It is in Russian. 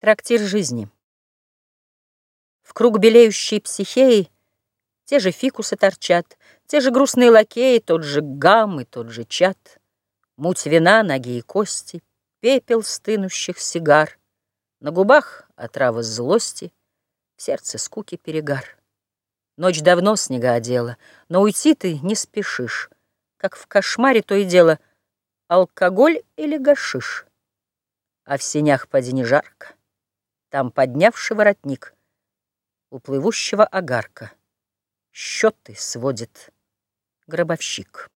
Трактир жизни. В круг белеющей психеи Те же фикусы торчат, Те же грустные лакеи, Тот же гам и тот же чат, Муть вина, ноги и кости, Пепел стынущих сигар, На губах отрава злости, В сердце скуки перегар. Ночь давно снега одела, Но уйти ты не спешишь, Как в кошмаре то и дело Алкоголь или гашиш. А в сенях поди не жарко. Там поднявший воротник У плывущего огарка Счеты сводит гробовщик.